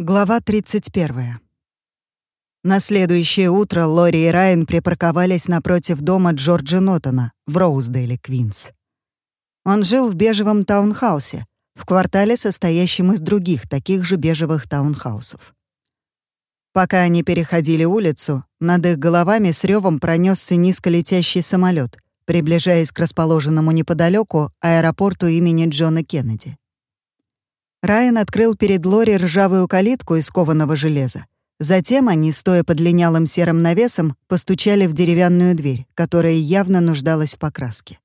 Глава 31. На следующее утро Лори и Райан припарковались напротив дома Джорджа Нотона в Роуздейле, Квинс. Он жил в бежевом таунхаусе, в квартале, состоящем из других таких же бежевых таунхаусов. Пока они переходили улицу, над их головами с ревом пронесся низколетящий самолет, приближаясь к расположенному неподалеку аэропорту имени Джона Кеннеди. Райан открыл перед Лори ржавую калитку из кованого железа. Затем они, стоя под линялым серым навесом, постучали в деревянную дверь, которая явно нуждалась в покраске.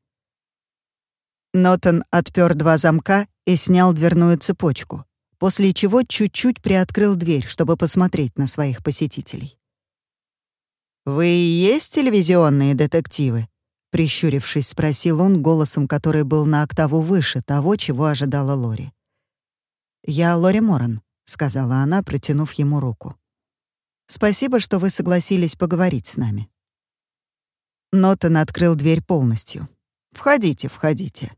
Нотон отпер два замка и снял дверную цепочку, после чего чуть-чуть приоткрыл дверь, чтобы посмотреть на своих посетителей. «Вы и есть телевизионные детективы?» Прищурившись, спросил он голосом, который был на октаву выше того, чего ожидала Лори. «Я Лори Моран», — сказала она, протянув ему руку. «Спасибо, что вы согласились поговорить с нами». Нотон открыл дверь полностью. «Входите, входите».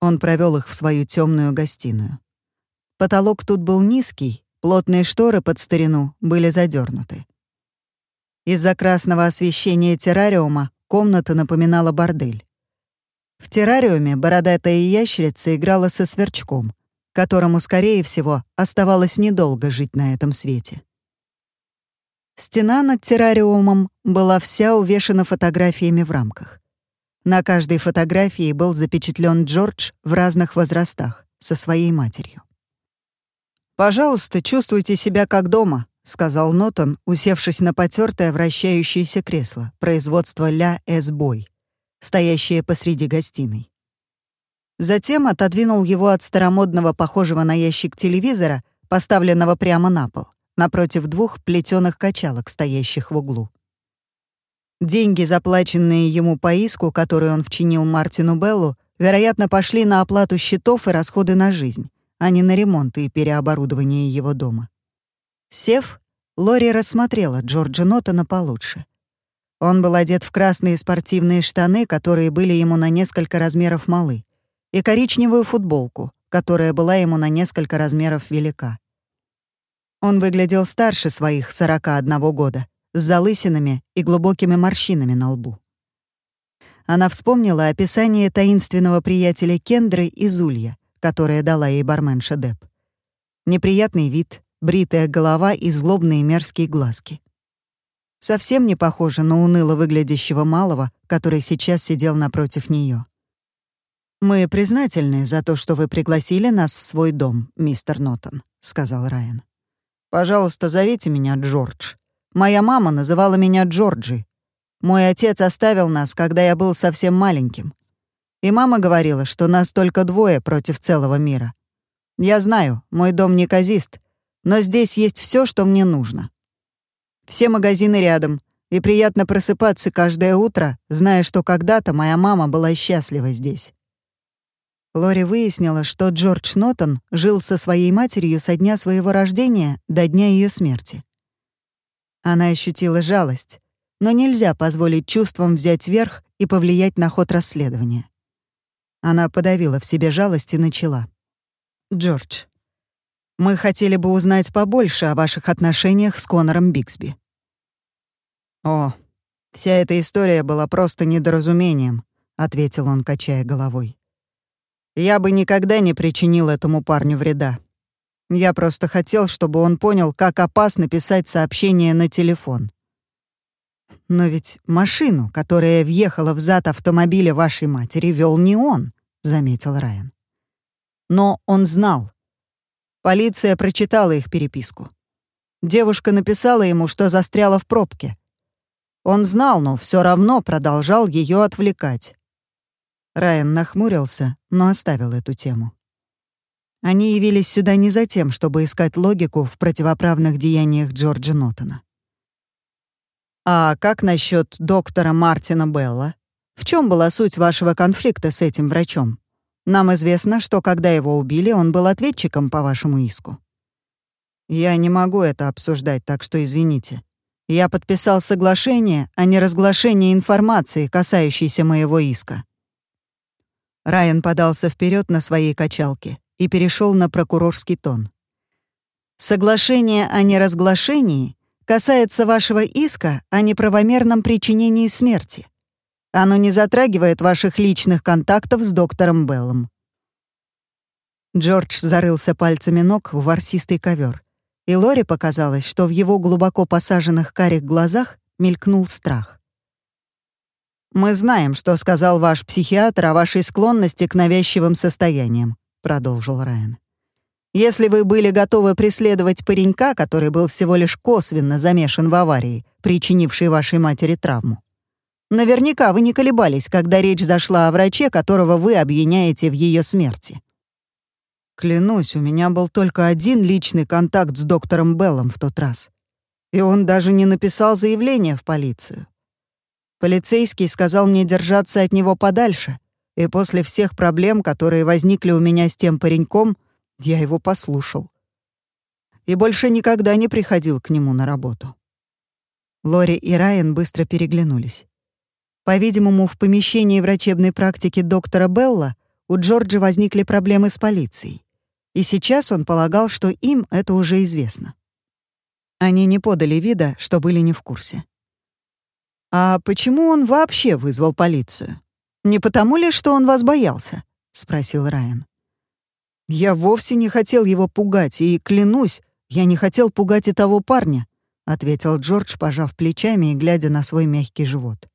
Он провел их в свою темную гостиную. Потолок тут был низкий, плотные шторы под старину были задернуты. Из-за красного освещения террариума комната напоминала бордель. В террариуме бородатая ящерица играла со сверчком — которому, скорее всего, оставалось недолго жить на этом свете. Стена над террариумом была вся увешана фотографиями в рамках. На каждой фотографии был запечатлен Джордж в разных возрастах со своей матерью. «Пожалуйста, чувствуйте себя как дома», — сказал Нотон, усевшись на потертое вращающееся кресло производства «Ля Эс-Бой», стоящее посреди гостиной. Затем отодвинул его от старомодного, похожего на ящик телевизора, поставленного прямо на пол, напротив двух плетеных качалок, стоящих в углу. Деньги, заплаченные ему по иску, который он вчинил Мартину Беллу, вероятно, пошли на оплату счетов и расходы на жизнь, а не на ремонт и переоборудование его дома. Сев, Лори рассмотрела Джорджа Нотона получше. Он был одет в красные спортивные штаны, которые были ему на несколько размеров малы, и коричневую футболку, которая была ему на несколько размеров велика. Он выглядел старше своих 41 года, с залысинами и глубокими морщинами на лбу. Она вспомнила описание таинственного приятеля Кендры из Улья, которое дала ей барменша Деп. Неприятный вид, бритая голова и злобные мерзкие глазки. Совсем не похоже на уныло выглядящего малого, который сейчас сидел напротив нее. «Мы признательны за то, что вы пригласили нас в свой дом, мистер Нотон», — сказал Райан. «Пожалуйста, зовите меня Джордж. Моя мама называла меня Джорджи. Мой отец оставил нас, когда я был совсем маленьким. И мама говорила, что нас только двое против целого мира. Я знаю, мой дом неказист, но здесь есть все, что мне нужно. Все магазины рядом, и приятно просыпаться каждое утро, зная, что когда-то моя мама была счастлива здесь. Лори выяснила, что Джордж Нотон жил со своей матерью со дня своего рождения до дня ее смерти. Она ощутила жалость, но нельзя позволить чувствам взять верх и повлиять на ход расследования. Она подавила в себе жалость и начала. «Джордж, мы хотели бы узнать побольше о ваших отношениях с Конором Биксби». «О, вся эта история была просто недоразумением», — ответил он, качая головой. Я бы никогда не причинил этому парню вреда. Я просто хотел, чтобы он понял, как опасно писать сообщение на телефон. Но ведь машину, которая въехала в зад автомобиля вашей матери, вел не он, заметил Райан. Но он знал. Полиция прочитала их переписку. Девушка написала ему, что застряла в пробке. Он знал, но все равно продолжал ее отвлекать. Райан нахмурился, но оставил эту тему. Они явились сюда не за тем, чтобы искать логику в противоправных деяниях Джорджа Нотона. «А как насчет доктора Мартина Белла? В чем была суть вашего конфликта с этим врачом? Нам известно, что когда его убили, он был ответчиком по вашему иску». «Я не могу это обсуждать, так что извините. Я подписал соглашение о неразглашении информации, касающейся моего иска. Райан подался вперед на своей качалке и перешел на прокурорский тон. Соглашение о неразглашении касается вашего иска о неправомерном причинении смерти. Оно не затрагивает ваших личных контактов с доктором Беллом. Джордж зарылся пальцами ног в ворсистый ковер, и Лори показалось, что в его глубоко посаженных карих глазах мелькнул страх. «Мы знаем, что сказал ваш психиатр о вашей склонности к навязчивым состояниям», — продолжил Райан. «Если вы были готовы преследовать паренька, который был всего лишь косвенно замешан в аварии, причинившей вашей матери травму, наверняка вы не колебались, когда речь зашла о враче, которого вы обвиняете в ее смерти». Клянусь, у меня был только один личный контакт с доктором Беллом в тот раз. И он даже не написал заявление в полицию. Полицейский сказал мне держаться от него подальше, и после всех проблем, которые возникли у меня с тем пареньком, я его послушал. И больше никогда не приходил к нему на работу. Лори и Райан быстро переглянулись. По-видимому, в помещении врачебной практики доктора Белла у Джорджа возникли проблемы с полицией. И сейчас он полагал, что им это уже известно. Они не подали вида, что были не в курсе. «А почему он вообще вызвал полицию? Не потому ли, что он вас боялся?» — спросил Райан. «Я вовсе не хотел его пугать, и, клянусь, я не хотел пугать и того парня», — ответил Джордж, пожав плечами и глядя на свой мягкий живот.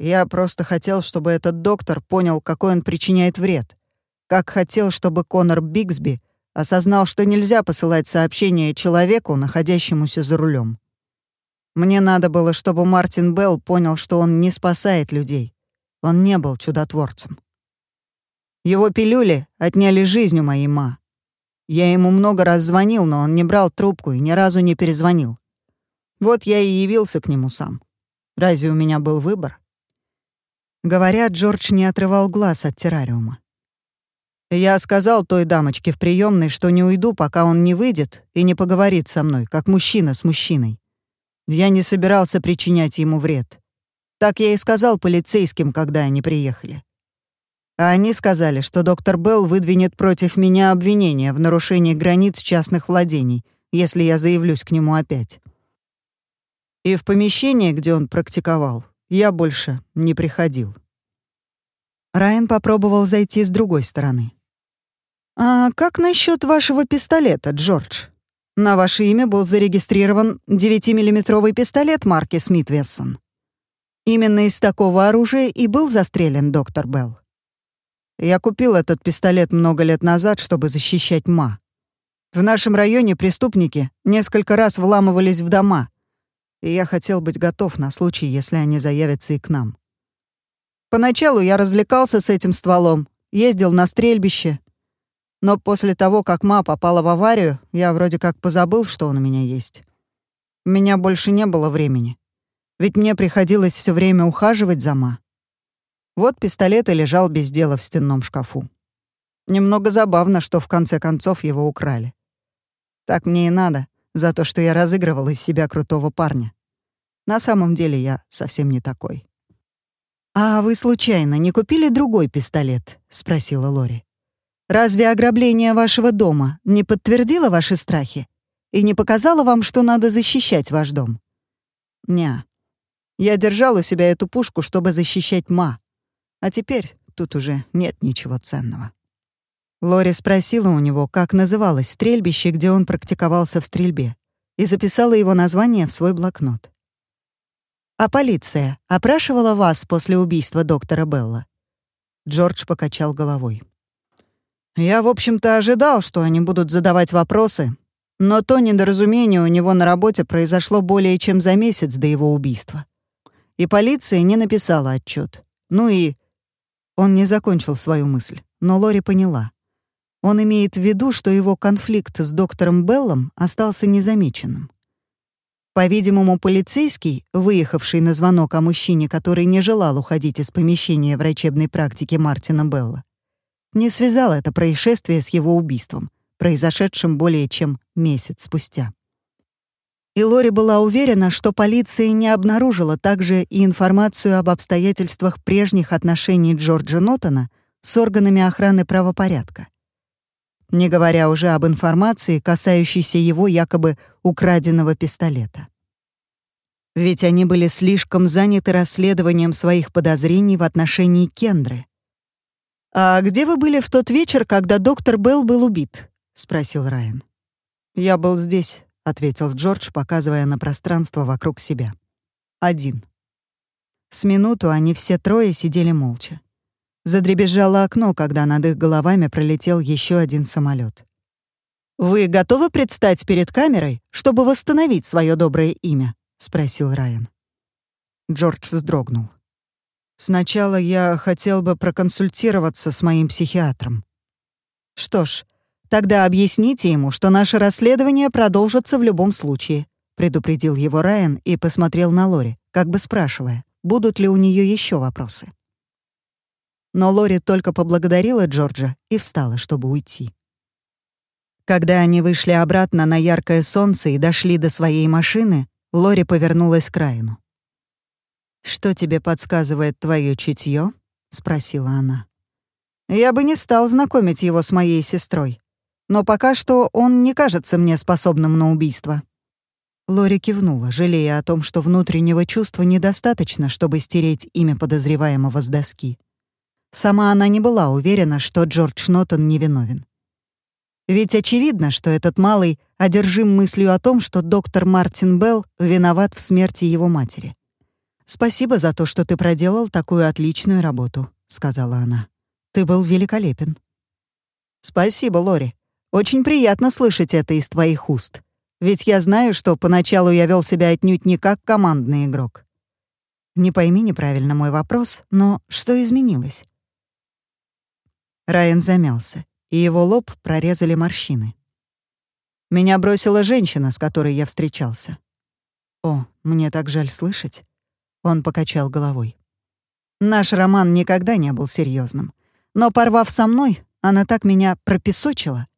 «Я просто хотел, чтобы этот доктор понял, какой он причиняет вред. Как хотел, чтобы Конор Бигсби осознал, что нельзя посылать сообщение человеку, находящемуся за рулем. Мне надо было, чтобы Мартин Белл понял, что он не спасает людей. Он не был чудотворцем. Его пилюли отняли жизнь у моей ма. Я ему много раз звонил, но он не брал трубку и ни разу не перезвонил. Вот я и явился к нему сам. Разве у меня был выбор? Говоря, Джордж не отрывал глаз от террариума. Я сказал той дамочке в приемной, что не уйду, пока он не выйдет и не поговорит со мной, как мужчина с мужчиной. Я не собирался причинять ему вред. Так я и сказал полицейским, когда они приехали. А они сказали, что доктор Белл выдвинет против меня обвинение в нарушении границ частных владений, если я заявлюсь к нему опять. И в помещение, где он практиковал, я больше не приходил. Райан попробовал зайти с другой стороны. «А как насчет вашего пистолета, Джордж?» На ваше имя был зарегистрирован 9-миллиметровый пистолет марки Смит Вессон. Именно из такого оружия и был застрелен доктор Белл. Я купил этот пистолет много лет назад, чтобы защищать Ма. В нашем районе преступники несколько раз вламывались в дома, и я хотел быть готов на случай, если они заявятся и к нам. Поначалу я развлекался с этим стволом, ездил на стрельбище, но после того, как ма попала в аварию, я вроде как позабыл, что он у меня есть. У меня больше не было времени. Ведь мне приходилось все время ухаживать за ма. Вот пистолет и лежал без дела в стенном шкафу. Немного забавно, что в конце концов его украли. Так мне и надо, за то, что я разыгрывал из себя крутого парня. На самом деле я совсем не такой. «А вы случайно не купили другой пистолет?» — спросила Лори. Разве ограбление вашего дома не подтвердило ваши страхи и не показало вам, что надо защищать ваш дом? Ня. Я держал у себя эту пушку, чтобы защищать Ма. А теперь тут уже нет ничего ценного. Лори спросила у него, как называлось стрельбище, где он практиковался в стрельбе, и записала его название в свой блокнот. «А полиция опрашивала вас после убийства доктора Белла?» Джордж покачал головой. Я, в общем-то, ожидал, что они будут задавать вопросы, но то недоразумение у него на работе произошло более чем за месяц до его убийства. И полиция не написала отчет. Ну и... Он не закончил свою мысль, но Лори поняла. Он имеет в виду, что его конфликт с доктором Беллом остался незамеченным. По-видимому, полицейский, выехавший на звонок о мужчине, который не желал уходить из помещения врачебной практики Мартина Белла, не связал это происшествие с его убийством, произошедшим более чем месяц спустя. И Лори была уверена, что полиция не обнаружила также и информацию об обстоятельствах прежних отношений Джорджа Нотона с органами охраны правопорядка. не говоря уже об информации, касающейся его якобы украденного пистолета. Ведь они были слишком заняты расследованием своих подозрений в отношении Кендры. «А где вы были в тот вечер, когда доктор Белл был убит?» — спросил Райан. «Я был здесь», — ответил Джордж, показывая на пространство вокруг себя. «Один». С минуту они все трое сидели молча. Задребезжало окно, когда над их головами пролетел еще один самолет. «Вы готовы предстать перед камерой, чтобы восстановить свое доброе имя?» — спросил Райан. Джордж вздрогнул. «Сначала я хотел бы проконсультироваться с моим психиатром». «Что ж, тогда объясните ему, что наше расследование продолжится в любом случае», — предупредил его Райан и посмотрел на Лори, как бы спрашивая, будут ли у нее еще вопросы. Но Лори только поблагодарила Джорджа и встала, чтобы уйти. Когда они вышли обратно на яркое солнце и дошли до своей машины, Лори повернулась к Райну. «Что тебе подсказывает твое чутье? спросила она. «Я бы не стал знакомить его с моей сестрой, но пока что он не кажется мне способным на убийство». Лори кивнула, жалея о том, что внутреннего чувства недостаточно, чтобы стереть имя подозреваемого с доски. Сама она не была уверена, что Джордж Нотон невиновен. Ведь очевидно, что этот малый одержим мыслью о том, что доктор Мартин Белл виноват в смерти его матери. «Спасибо за то, что ты проделал такую отличную работу», — сказала она. «Ты был великолепен». «Спасибо, Лори. Очень приятно слышать это из твоих уст. Ведь я знаю, что поначалу я вел себя отнюдь не как командный игрок». «Не пойми неправильно мой вопрос, но что изменилось?» Райан замялся, и его лоб прорезали морщины. «Меня бросила женщина, с которой я встречался». «О, мне так жаль слышать». Он покачал головой. Наш роман никогда не был серьезным, но порвав со мной, она так меня пропесочила.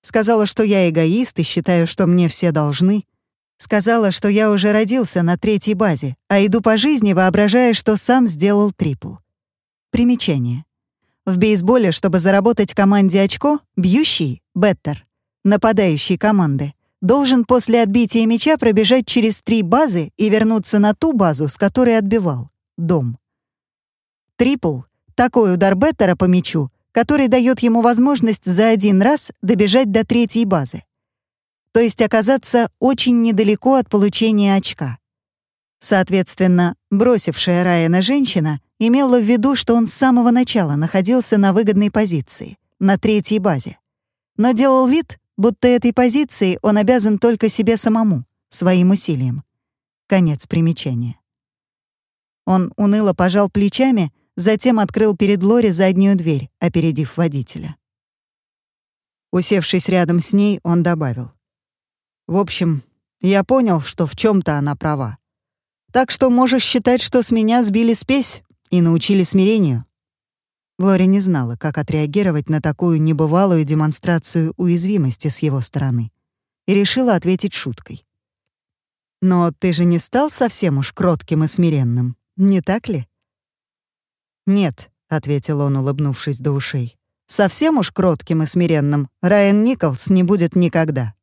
Сказала, что я эгоист и считаю, что мне все должны. Сказала, что я уже родился на третьей базе, а иду по жизни, воображая, что сам сделал трипл. Примечание. В бейсболе, чтобы заработать команде очко, бьющий — беттер, нападающий команды — должен после отбития мяча пробежать через три базы и вернуться на ту базу, с которой отбивал — дом. Трипл — такой удар Беттера по мячу, который дает ему возможность за один раз добежать до третьей базы. То есть оказаться очень недалеко от получения очка. Соответственно, бросившая Райана женщина имела в виду, что он с самого начала находился на выгодной позиции, на третьей базе. Но делал вид, будто этой позиции он обязан только себе самому, своим усилием. Конец примечания. Он уныло пожал плечами, затем открыл перед Лори заднюю дверь, опередив водителя. Усевшись рядом с ней, он добавил. «В общем, я понял, что в чем то она права. Так что можешь считать, что с меня сбили спесь и научили смирению. Лори не знала, как отреагировать на такую небывалую демонстрацию уязвимости с его стороны, и решила ответить шуткой. «Но ты же не стал совсем уж кротким и смиренным, не так ли?» «Нет», — ответил он, улыбнувшись до ушей. «Совсем уж кротким и смиренным Райан Николс не будет никогда».